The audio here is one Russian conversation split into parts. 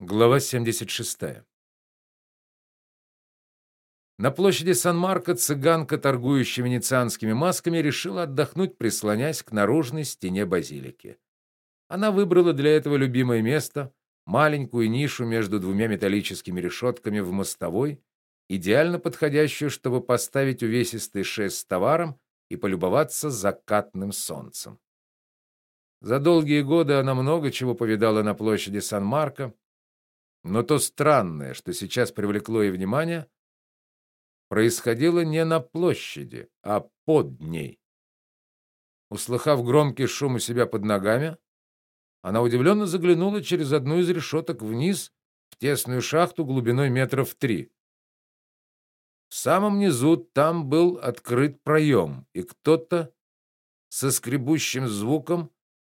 Глава 76. На площади Сан-Марко цыганка, торгующая венецианскими масками, решила отдохнуть, прислонясь к наружной стене базилики. Она выбрала для этого любимое место маленькую нишу между двумя металлическими решетками в мостовой, идеально подходящую, чтобы поставить увесистый шест с товаром и полюбоваться закатным солнцем. За долгие годы она много чего повидала на площади Сан-Марко, но то странное, что сейчас привлекло ее внимание, происходило не на площади, а под ней. Услыхав громкий шум у себя под ногами, она удивленно заглянула через одну из решеток вниз в тесную шахту глубиной метров три. В самом низу там был открыт проем, и кто-то со скребущим звуком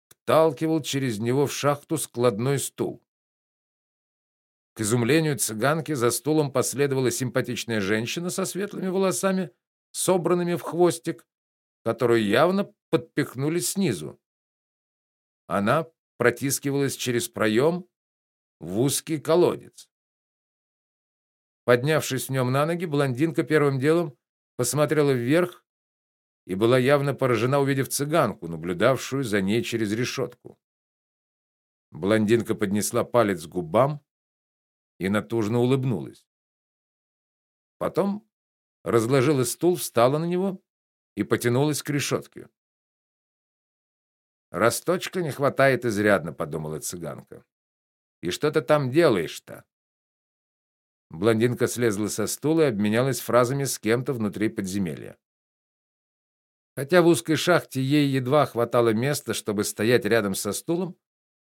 вталкивал через него в шахту складной стул. К изумлению цыганки за стулом последовала симпатичная женщина со светлыми волосами, собранными в хвостик, которую явно подпихнули снизу. Она протискивалась через проем в узкий колодец. Поднявшись в нем на ноги, блондинка первым делом посмотрела вверх и была явно поражена, увидев цыганку, наблюдавшую за ней через решетку. Блондинка поднесла палец к губам и натужно улыбнулась. Потом разложила стул, встала на него и потянулась к решетке. Росточка не хватает изрядно, подумала цыганка. И что ты там делаешь-то? Блондинка слезла со стула и обменялась фразами с кем-то внутри подземелья. Хотя в узкой шахте ей едва хватало места, чтобы стоять рядом со стулом,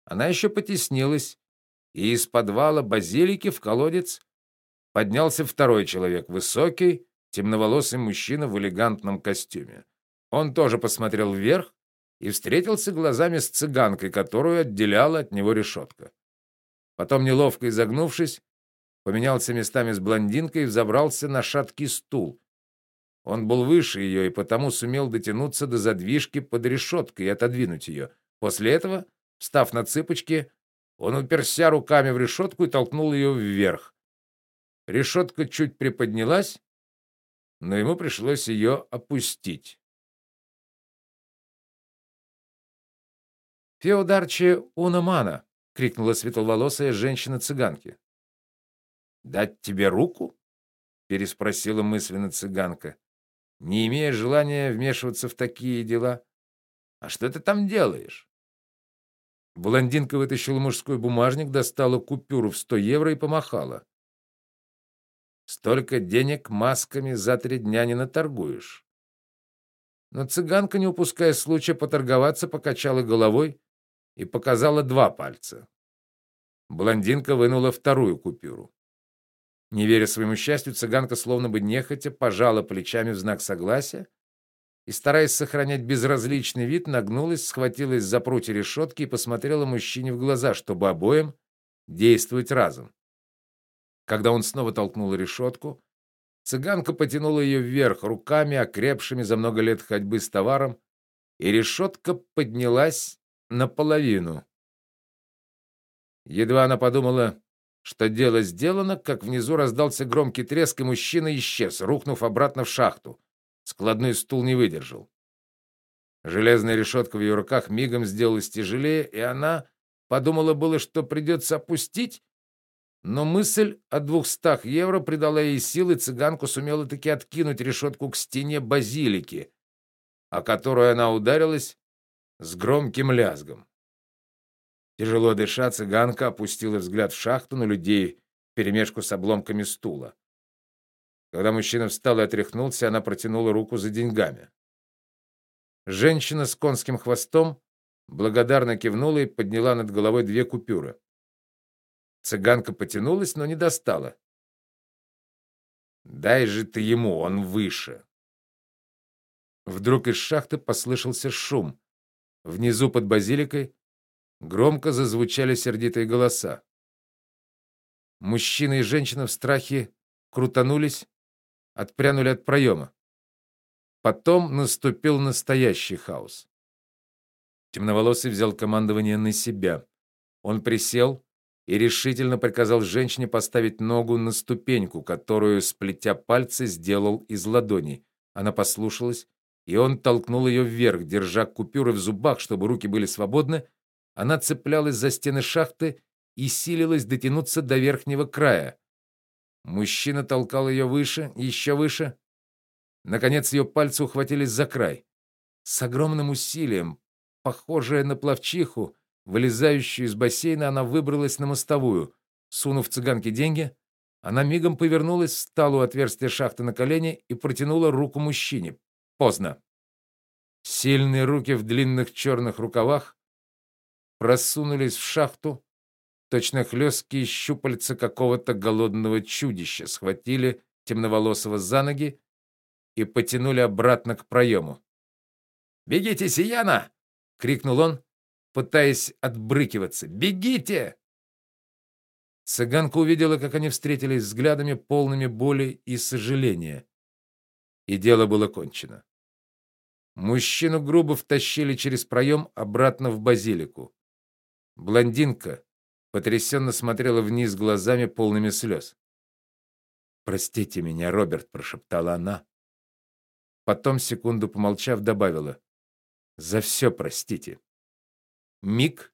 она еще потеснилась и из подвала базилики в колодец поднялся второй человек, высокий, темноволосый мужчина в элегантном костюме. Он тоже посмотрел вверх и встретился глазами с цыганкой, которую отделяла от него решетка. Потом неловко изогнувшись, поменялся местами с блондинкой и взобрался на шаткий стул. Он был выше ее и потому сумел дотянуться до задвижки под решеткой и отодвинуть ее. После этого, встав на цыпочки, он уперся руками в решетку и толкнул ее вверх. Решетка чуть приподнялась, но ему пришлось ее опустить. Феодарче Унамана, крикнула светловолосая женщина-цыганки. Дать тебе руку? переспросила мысленно цыганка, не имея желания вмешиваться в такие дела. А что ты там делаешь? Блондинка вытащила мужской бумажник, достала купюру в сто евро и помахала. Столько денег масками за три дня не наторгуешь. Но цыганка, не упуская случая поторговаться, покачала головой и показала два пальца. Блондинка вынула вторую купюру. Не веря своему счастью, цыганка словно бы нехотя пожала плечами в знак согласия и, стараясь сохранять безразличный вид, нагнулась, схватилась за прутья решетки и посмотрела мужчине в глаза, чтобы обоим действовать разом. Когда он снова толкнул решетку, цыганка потянула ее вверх руками, окрепшими за много лет ходьбы с товаром, и решетка поднялась наполовину. Едва она подумала, что дело сделано, как внизу раздался громкий треск, и мужчина исчез, рухнув обратно в шахту. Складной стул не выдержал. Железная решетка в ее руках мигом сделалась тяжелее, и она подумала было, что придется опустить, но мысль о двухстах евро придала ей силы, цыганку сумела таки откинуть решетку к стене базилики, о которую она ударилась с громким лязгом. Тяжело дыша, цыганка опустила взгляд в шахту на людей вперемешку с обломками стула. Когда мужчина встал и отряхнулся, она протянула руку за деньгами. Женщина с конским хвостом благодарно кивнула и подняла над головой две купюры. Цыганка потянулась, но не достала. Дай же ты ему, он выше. Вдруг из шахты послышался шум. Внизу под базиликой громко зазвучали сердитые голоса. Мужчина и женщина в страхе крутанулись отпрянули от проема. Потом наступил настоящий хаос. Темноволосый взял командование на себя. Он присел и решительно приказал женщине поставить ногу на ступеньку, которую, сплетя пальцы, сделал из ладоней. Она послушалась, и он толкнул ее вверх, держа купюры в зубах, чтобы руки были свободны. Она цеплялась за стены шахты и силилась дотянуться до верхнего края. Мужчина толкал ее выше, еще выше. Наконец ее пальцы ухватились за край. С огромным усилием, похожая на пловчиху, вылезающую из бассейна, она выбралась на мостовую. Сунув цыганке деньги, она мигом повернулась, встала у отверстия шахты на колени и протянула руку мужчине. Поздно. Сильные руки в длинных черных рукавах просунулись в шахту, точно хлесткие щупальца какого-то голодного чудища, схватили темноволосого за ноги и потянули обратно к проему. "Бегите, Сияна!" крикнул он, пытаясь отбрыкиваться. "Бегите!" Цыганка увидела, как они встретились взглядами полными боли и сожаления. И дело было кончено. Мужчину грубо втащили через проем обратно в базилику. Блондинка потрясенно смотрела вниз глазами полными слез. "Простите меня, Роберт", прошептала она. Потом секунду помолчав, добавила: "За все простите". Миг,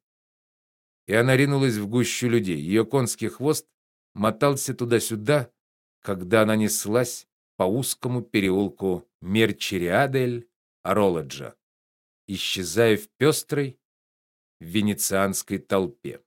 и она ринулась в гущу людей. Ее конский хвост мотался туда-сюда, когда она неслась по узкому переулку Мерчериадель Ролоджа, исчезая в пестрой венецианской толпе.